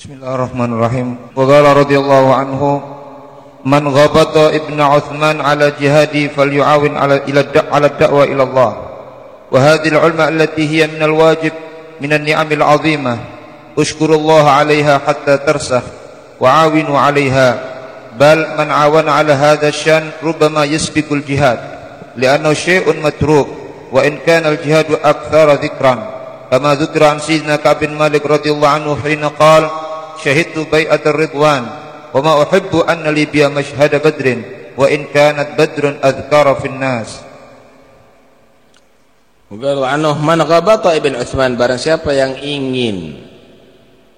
Bismillahirrahmanirrahim. Qala radhiyallahu anhu man ghabata ibnu Uthman ala jihadi falyu'awin ala ila ala da'wa ila Allah. Wa hadhihi al-ulma allati hiya min al-wajib min an-ni'am al-'azimah. Ushkuru Allah 'alayha hatta tarsah wa 'awinu 'alayha. Bal man 'awana 'ala hadha asy-shan rubbama yasbiqu al-jihad li'annahu syai'un matruk wa in kana al-jihadu akthara dhikran. ذكر عن سيدنا كعب بن مالك رضي الله عنه حين قال شهدت بيعة الرضوان وما أحب أن لي بها مشهد بدر وإن كانت بدر أذكار في الناس Ugalu anhu man ghabata Ibn Uthman barang siapa yang ingin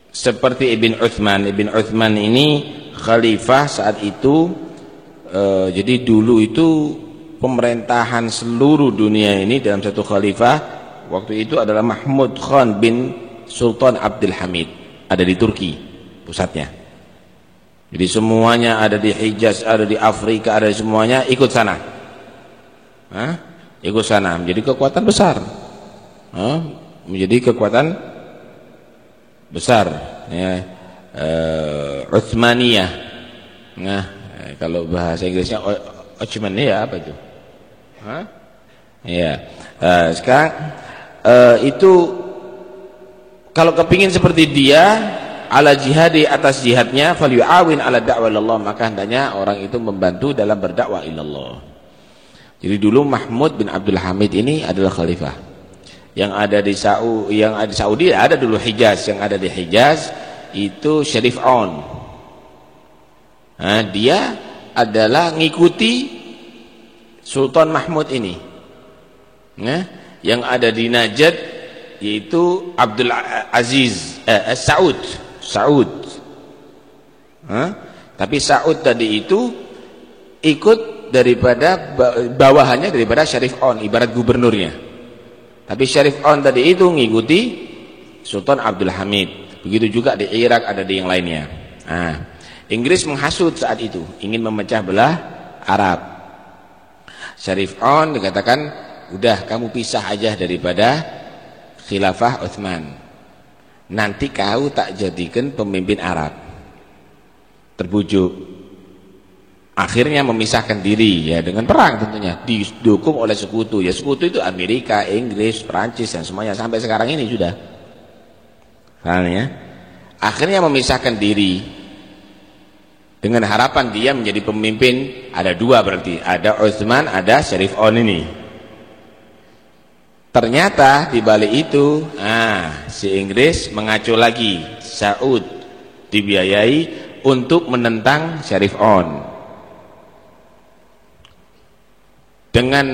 seperti Ibn Uthman Ibn Uthman ini khalifah saat itu uh, jadi dulu itu pemerintahan seluruh dunia ini dalam satu khalifah waktu itu adalah Mahmud Khan bin Sultan Abdul Hamid ada di Turki pusatnya. Jadi semuanya ada di Hijaz, ada di Afrika, ada di semuanya ikut sana. Hah? Ikut sana menjadi kekuatan besar. Hah? Menjadi kekuatan besar ya. Uh, Uthmaniyah. Nah, kalau bahasa Inggrisnya Uthmaniyah apa itu? Hah? Ya. Uh, sekarang uh, itu kalau kepingin seperti dia ala jihadi atas jihadnya falyu'awin ala da'wa ilallah maka hendaknya orang itu membantu dalam berdakwah ilallah jadi dulu Mahmud bin Abdul Hamid ini adalah khalifah. Yang ada di Saudi yang ada di Saudi ada dulu Hijaz. Yang ada di Hijaz itu Syarif On. Nah, dia adalah ngikuti Sultan Mahmud ini. Nah, yang ada di Najd yaitu Abdul Aziz eh, Saud Saud. Hah? Tapi Saud tadi itu ikut daripada bawahannya daripada Syarif On, ibarat gubernurnya. Tapi Syarif On tadi itu mengikuti Sultan Abdul Hamid. Begitu juga di Irak ada di yang lainnya. Nah, Inggris menghasut saat itu, ingin memecah belah Arab. Syarif On dikatakan, udah kamu pisah aja daripada khilafah Uthman nanti kau tak jadikan pemimpin Arab. Terbujuk. Akhirnya memisahkan diri ya dengan perang tentunya. Didukung oleh sekutu. Ya sekutu itu Amerika, Inggris, Perancis dan semuanya. Sampai sekarang ini sudah. Ya? Akhirnya memisahkan diri. Dengan harapan dia menjadi pemimpin. Ada dua berarti. Ada Utsman ada Syarif On ini Ternyata di balik itu, ah, si Inggris mengacu lagi Saud dibiayai untuk menentang Syarif On. Dengan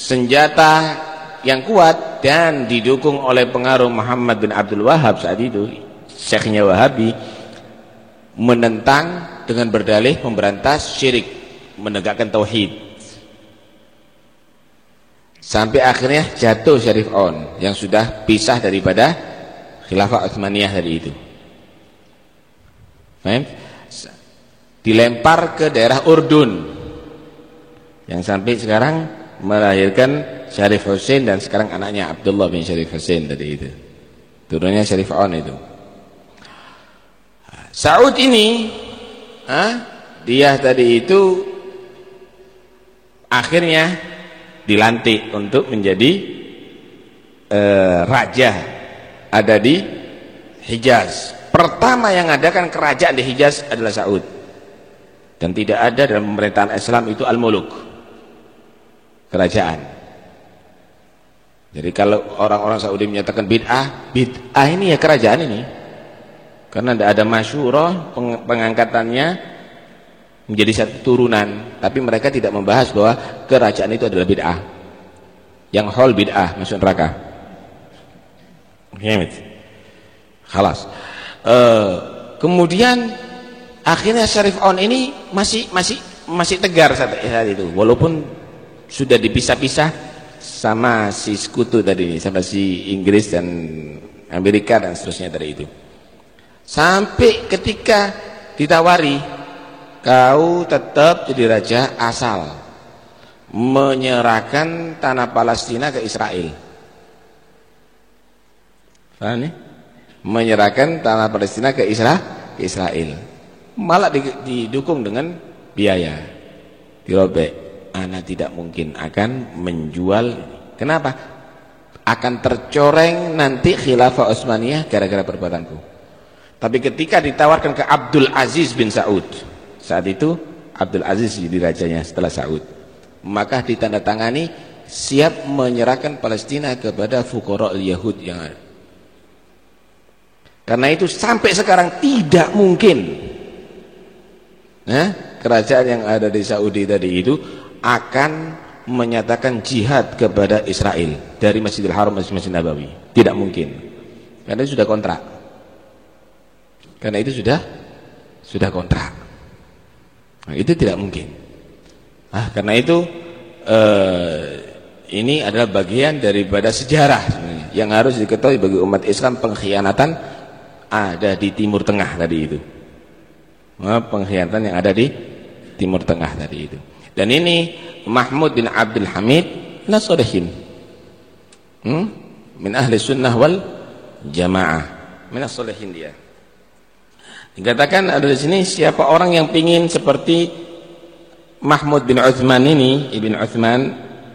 senjata yang kuat dan didukung oleh pengaruh Muhammad bin Abdul Wahab saat itu, syekhnya Wahabi menentang dengan berdalih memberantas syirik, menegakkan tauhid. Sampai akhirnya jatuh Syarif On yang sudah pisah daripada khilafah Utsmaniyah tadi itu. Faham? Dilempar ke daerah Urdun. Yang sampai sekarang melahirkan Syarif Hussein dan sekarang anaknya Abdullah bin Syarif Hussein tadi itu. Turunnya Syarif On itu. Saud ini, ah, dia tadi itu akhirnya dilantik untuk menjadi uh, raja ada di Hijaz. Pertama yang adakan kerajaan di Hijaz adalah Saud. Dan tidak ada dalam pemerintahan Islam itu al-muluk. Kerajaan. Jadi kalau orang-orang Saudi menyatakan bid'ah, bid'ah ini ya kerajaan ini. Karena tidak ada masyurah pengangkatannya menjadi satu turunan. Tapi mereka tidak membahas bahwa kerajaan itu adalah bid'ah. Yang hol bid'ah masuk neraka. Khalas. Uh, kemudian akhirnya Syarif On ini masih masih masih tegar saat, saat itu. Walaupun sudah dipisah-pisah sama si sekutu tadi sama si Inggris dan Amerika dan seterusnya dari itu. Sampai ketika ditawari kau tetap jadi raja asal menyerahkan tanah Palestina ke Israel. Paham nih? menyerahkan tanah Palestina ke Israel, ke Israel. Malah didukung dengan biaya. Dirobek. Anak tidak mungkin akan menjual. Kenapa? Akan tercoreng nanti khilafah Utsmaniyah gara-gara perbuatanku. Tapi ketika ditawarkan ke Abdul Aziz bin Saud, saat itu Abdul Aziz jadi rajanya setelah Saud. Maka ditandatangani siap menyerahkan Palestina kepada fuqara al-Yahud yang ada. Karena itu sampai sekarang tidak mungkin nah, kerajaan yang ada di Saudi tadi itu akan menyatakan jihad kepada Israel dari Masjidil Haram Masjid Masjid Nabawi. Tidak mungkin. Karena itu sudah kontrak. Karena itu sudah sudah kontrak. Nah, itu tidak mungkin. Ah, karena itu eh, ini adalah bagian daripada sejarah yang harus diketahui bagi umat Islam pengkhianatan ada di Timur Tengah tadi itu. Pengkhianatan yang ada di Timur Tengah tadi itu. Dan ini Mahmud bin Abdul Hamid nasodihin. Hmm? Min ahli sunnah wal jamaah. Min asolihin dia. Dikatakan ada di sini siapa orang yang pingin seperti Mahmud bin Uthman ini, Ibn Uthman,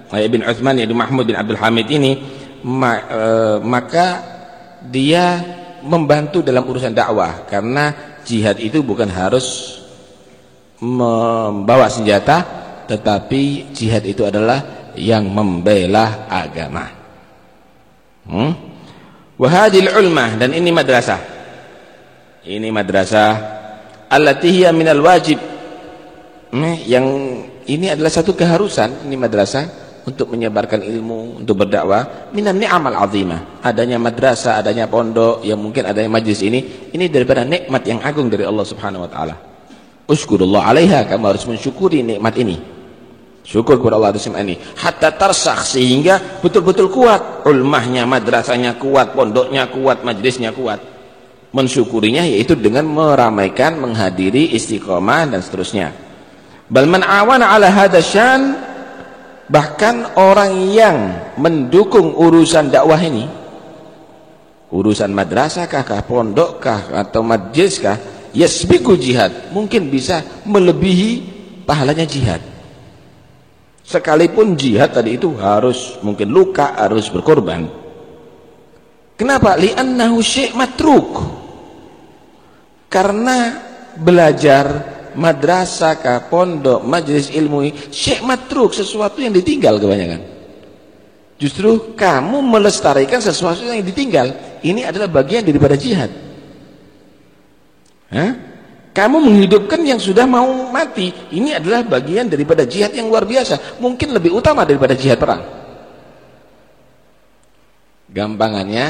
eh, Ibn Uthman yaitu Mahmud bin Abdul Hamid ini, eh, maka dia membantu dalam urusan dakwah. Karena jihad itu bukan harus membawa senjata tetapi jihad itu adalah yang membela agama. Hmm? wahadil ulmah dan ini madrasah ini madrasah allati minal wajib yang ini adalah satu keharusan ini madrasah untuk menyebarkan ilmu, untuk berdakwah, minan ni'amal azimah. Adanya madrasah, adanya pondok, yang mungkin adanya majlis ini, ini daripada nikmat yang agung dari Allah Subhanahu wa taala. Uskurullah 'alaiha, kamu harus mensyukuri nikmat ini. Syukur kepada Allah atas ini. Hatta tarsakh sehingga betul-betul kuat ulmahnya, madrasahnya kuat, pondoknya kuat, majlisnya kuat. Mensyukurinya yaitu dengan meramaikan, menghadiri istiqomah dan seterusnya. Bal man awana ala hadasyan Bahkan orang yang mendukung urusan dakwah ini, urusan madrasah kah, kah pondok kah, atau majlis kah, yasbiku jihad, mungkin bisa melebihi pahalanya jihad. Sekalipun jihad tadi itu harus mungkin luka, harus berkorban. Kenapa? Li'annahu syekh matruk. Karena belajar madrasah kah, pondok, majelis ilmu, syekh matruk sesuatu yang ditinggal kebanyakan. Justru kamu melestarikan sesuatu yang ditinggal. Ini adalah bagian daripada jihad. Hah? Kamu menghidupkan yang sudah mau mati. Ini adalah bagian daripada jihad yang luar biasa. Mungkin lebih utama daripada jihad perang. Gampangannya,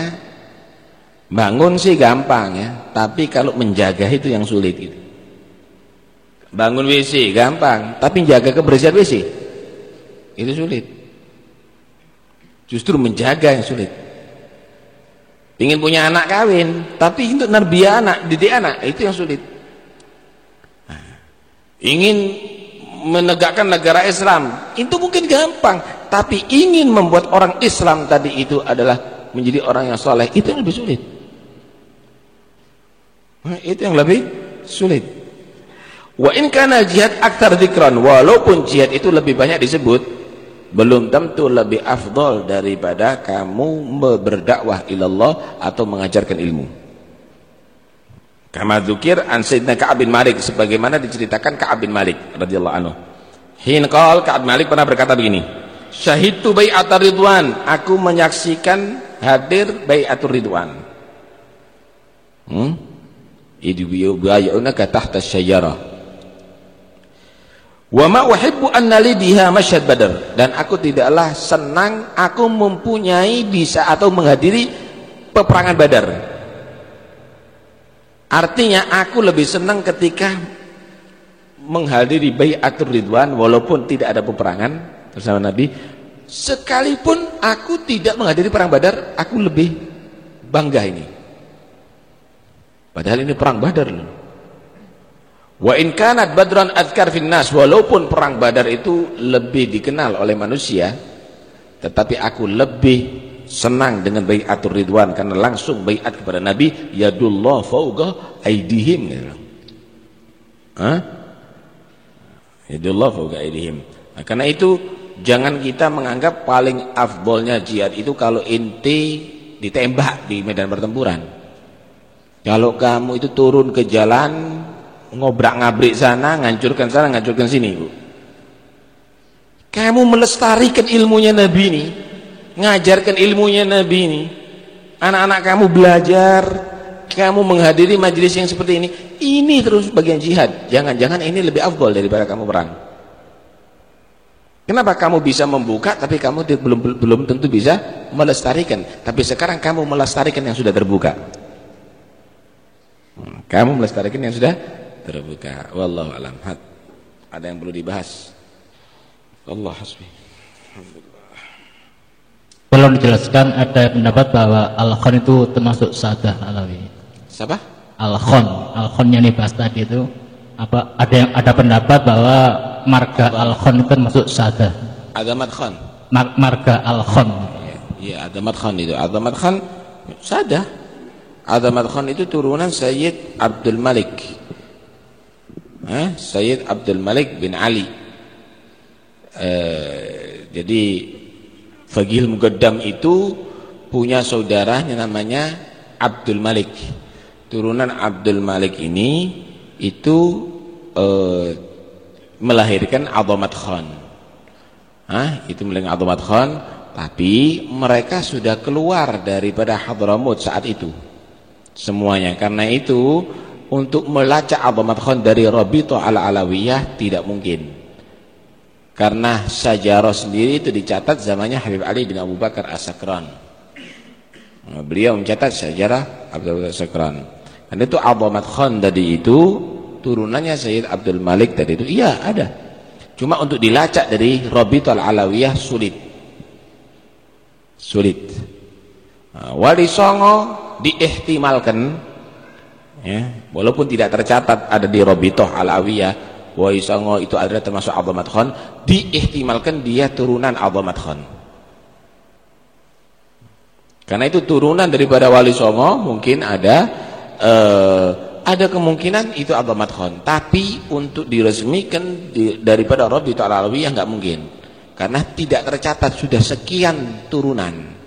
bangun sih gampang ya. Tapi kalau menjaga itu yang sulit gitu. Bangun WC gampang, tapi jaga kebersihan WC itu sulit. Justru menjaga yang sulit. Ingin punya anak kawin, tapi untuk nerbiah anak, didik anak itu yang sulit. Nah, ingin menegakkan negara Islam, itu mungkin gampang, tapi ingin membuat orang Islam tadi itu adalah menjadi orang yang soleh, itu lebih sulit. Nah, itu yang lebih sulit. Wa in kana jihad aktar dzikran, walaupun jihad itu lebih banyak disebut, belum tentu lebih afdol daripada kamu berdakwah ilallah atau mengajarkan ilmu. Kama dzukir an Sayyidina Ka'ab bin Malik sebagaimana diceritakan Ka'ab bin Malik radhiyallahu anhu. Hin qal Ka'ab Malik pernah berkata begini, Syahidtu bai'atar ridwan, aku menyaksikan hadir bai'atur ridwan. Hmm? Bay'unaka tahta syajarah Wa ma uhibbu anna li biha badar dan aku tidaklah senang aku mempunyai bisa atau menghadiri peperangan Badar. Artinya aku lebih senang ketika menghadiri bai'atur ridwan walaupun tidak ada peperangan bersama Nabi sekalipun aku tidak menghadiri perang Badar aku lebih bangga ini. Padahal ini perang Badar loh. Wa in kanat badran adkar finnas walaupun perang Badar itu lebih dikenal oleh manusia tetapi aku lebih senang dengan baiatur ridwan karena langsung baiat kepada Nabi yadullah fauqa aidihim gitu. Hah? Yadullah fauqa aidihim. Nah, karena itu jangan kita menganggap paling afdolnya jihad itu kalau inti ditembak di medan pertempuran. Kalau kamu itu turun ke jalan ngobrak-ngabrik sana, ngancurkan sana, ngancurkan sini, Bu. Kamu melestarikan ilmunya Nabi ini, ngajarkan ilmunya Nabi ini. Anak-anak kamu belajar, kamu menghadiri majelis yang seperti ini. Ini terus bagian jihad. Jangan-jangan ini lebih afdol daripada kamu perang. Kenapa kamu bisa membuka tapi kamu belum belum tentu bisa melestarikan. Tapi sekarang kamu melestarikan yang sudah terbuka. Hmm, kamu melestarikan yang sudah terbuka. Wallahu alam. Ada yang perlu dibahas? Allah hasbi. Kalau dijelaskan ada pendapat bahwa al-khon itu termasuk sadah alawi. Siapa? Al-khon, al-khon yang dibahas tadi itu apa ada yang ada pendapat bahwa marga al-khon itu termasuk sadah. Adamat khan. Mar marga al-khon. Iya, ya, Adamat khan itu. Adamat khan sadah. Adamat khan itu turunan Sayyid Abdul Malik. Eh, Sayyid Abdul Malik bin Ali eh, jadi Fagil Mugaddam itu punya saudara yang namanya Abdul Malik turunan Abdul Malik ini itu eh, melahirkan Adomat Khan Hah? itu melahirkan Adomat Khan tapi mereka sudah keluar daripada Hadramut saat itu semuanya karena itu untuk melacak Adomat Khan dari Rabito ala-alawiyah tidak mungkin karena sajarah sendiri itu dicatat zamannya Habib Ali bin Abu Bakar As-Sakran. Beliau mencatat sejarah Abdul As-Sakran. Dan itu Abamat Khan tadi itu turunannya Sayyid Abdul Malik tadi itu iya ada. Cuma untuk dilacak dari Rabitul Alawiyah sulit. Sulit. Nah, Wali Songo diihtimalkan ya, walaupun tidak tercatat ada di Rabitoh Alawiyah Wai Songo itu adalah termasuk Azamat Khan diihtimalkan dia turunan Azamat Khan karena itu turunan daripada Wali Songo mungkin ada uh, ada kemungkinan itu Azamat Khan tapi untuk diresmikan di, daripada Ta'ala yang nggak mungkin. Karena tidak tercatat sudah sekian turunan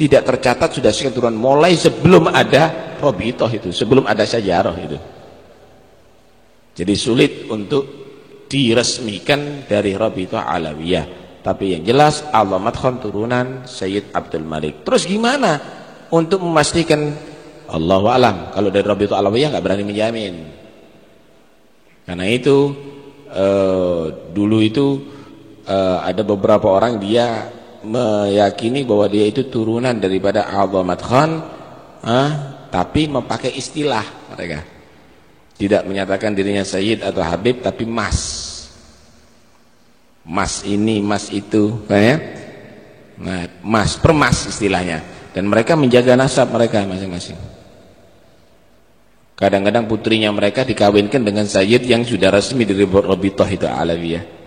tidak tercatat sudah sekian turunan mulai sebelum ada Robitoh itu sebelum ada sejarah itu jadi sulit untuk diresmikan dari Rabitah Alawiyah. Tapi yang jelas Allah Madkhon turunan Sayyid Abdul Malik. Terus gimana untuk memastikan Allah alam kalau dari Rabitah Alawiyah nggak berani menjamin. Karena itu eh, dulu itu eh, ada beberapa orang dia meyakini bahwa dia itu turunan daripada Allah Madkhon eh, tapi memakai istilah mereka. Tidak menyatakan dirinya Sayyid atau Habib tapi Mas. Mas ini, Mas itu kan ya? Nah, Mas, permas istilahnya. Dan mereka menjaga nasab mereka masing-masing. Kadang-kadang putrinya mereka dikawinkan dengan Sayyid yang sudah resmi dari Robitoh itu Alawiyah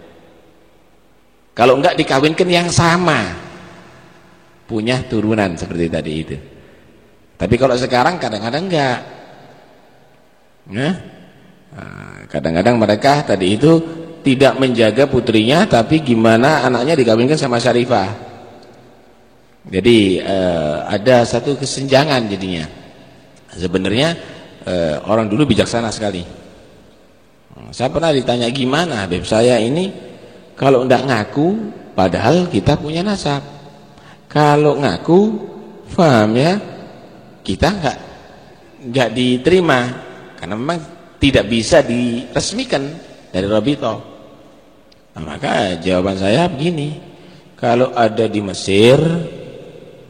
kalau enggak dikawinkan yang sama punya turunan seperti tadi itu tapi kalau sekarang kadang-kadang enggak Nah, kadang-kadang mereka tadi itu tidak menjaga putrinya tapi gimana anaknya dikawinkan sama Syarifah. Jadi eh, ada satu kesenjangan jadinya. Sebenarnya eh, orang dulu bijaksana sekali. Saya pernah ditanya gimana Habib saya ini kalau tidak ngaku padahal kita punya nasab. Kalau ngaku, paham ya, kita nggak nggak diterima karena memang tidak bisa diresmikan dari Rabito. Nah, maka jawaban saya begini, kalau ada di Mesir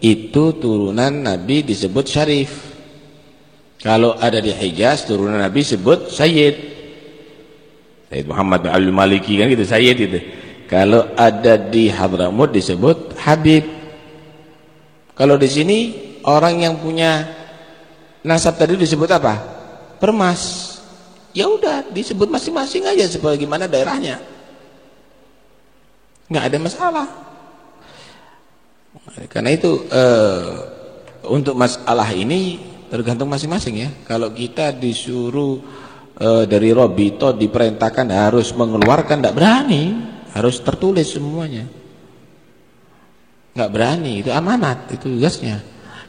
itu turunan Nabi disebut Syarif. Kalau ada di Hijaz turunan Nabi disebut Sayyid. Sayyid Muhammad bin Al Maliki kan gitu Sayyid itu. Kalau ada di Hadramut disebut Habib. Kalau di sini orang yang punya nasab tadi disebut apa? permas ya udah disebut masing-masing aja sebagaimana daerahnya nggak ada masalah Karena itu eh, untuk masalah ini tergantung masing-masing ya. Kalau kita disuruh eh, dari Robito diperintahkan harus mengeluarkan tidak berani, harus tertulis semuanya. Nggak berani, itu amanat, itu tugasnya.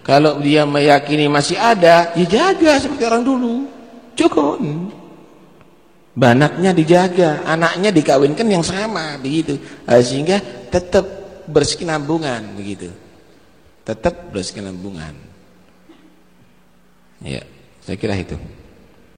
Kalau dia meyakini masih ada, ya jaga seperti orang dulu. Cukup. Banaknya dijaga, anaknya dikawinkan yang sama begitu. Nah, sehingga tetap bersinambungan begitu. Tetap bersinambungan. Ya, saya kira itu.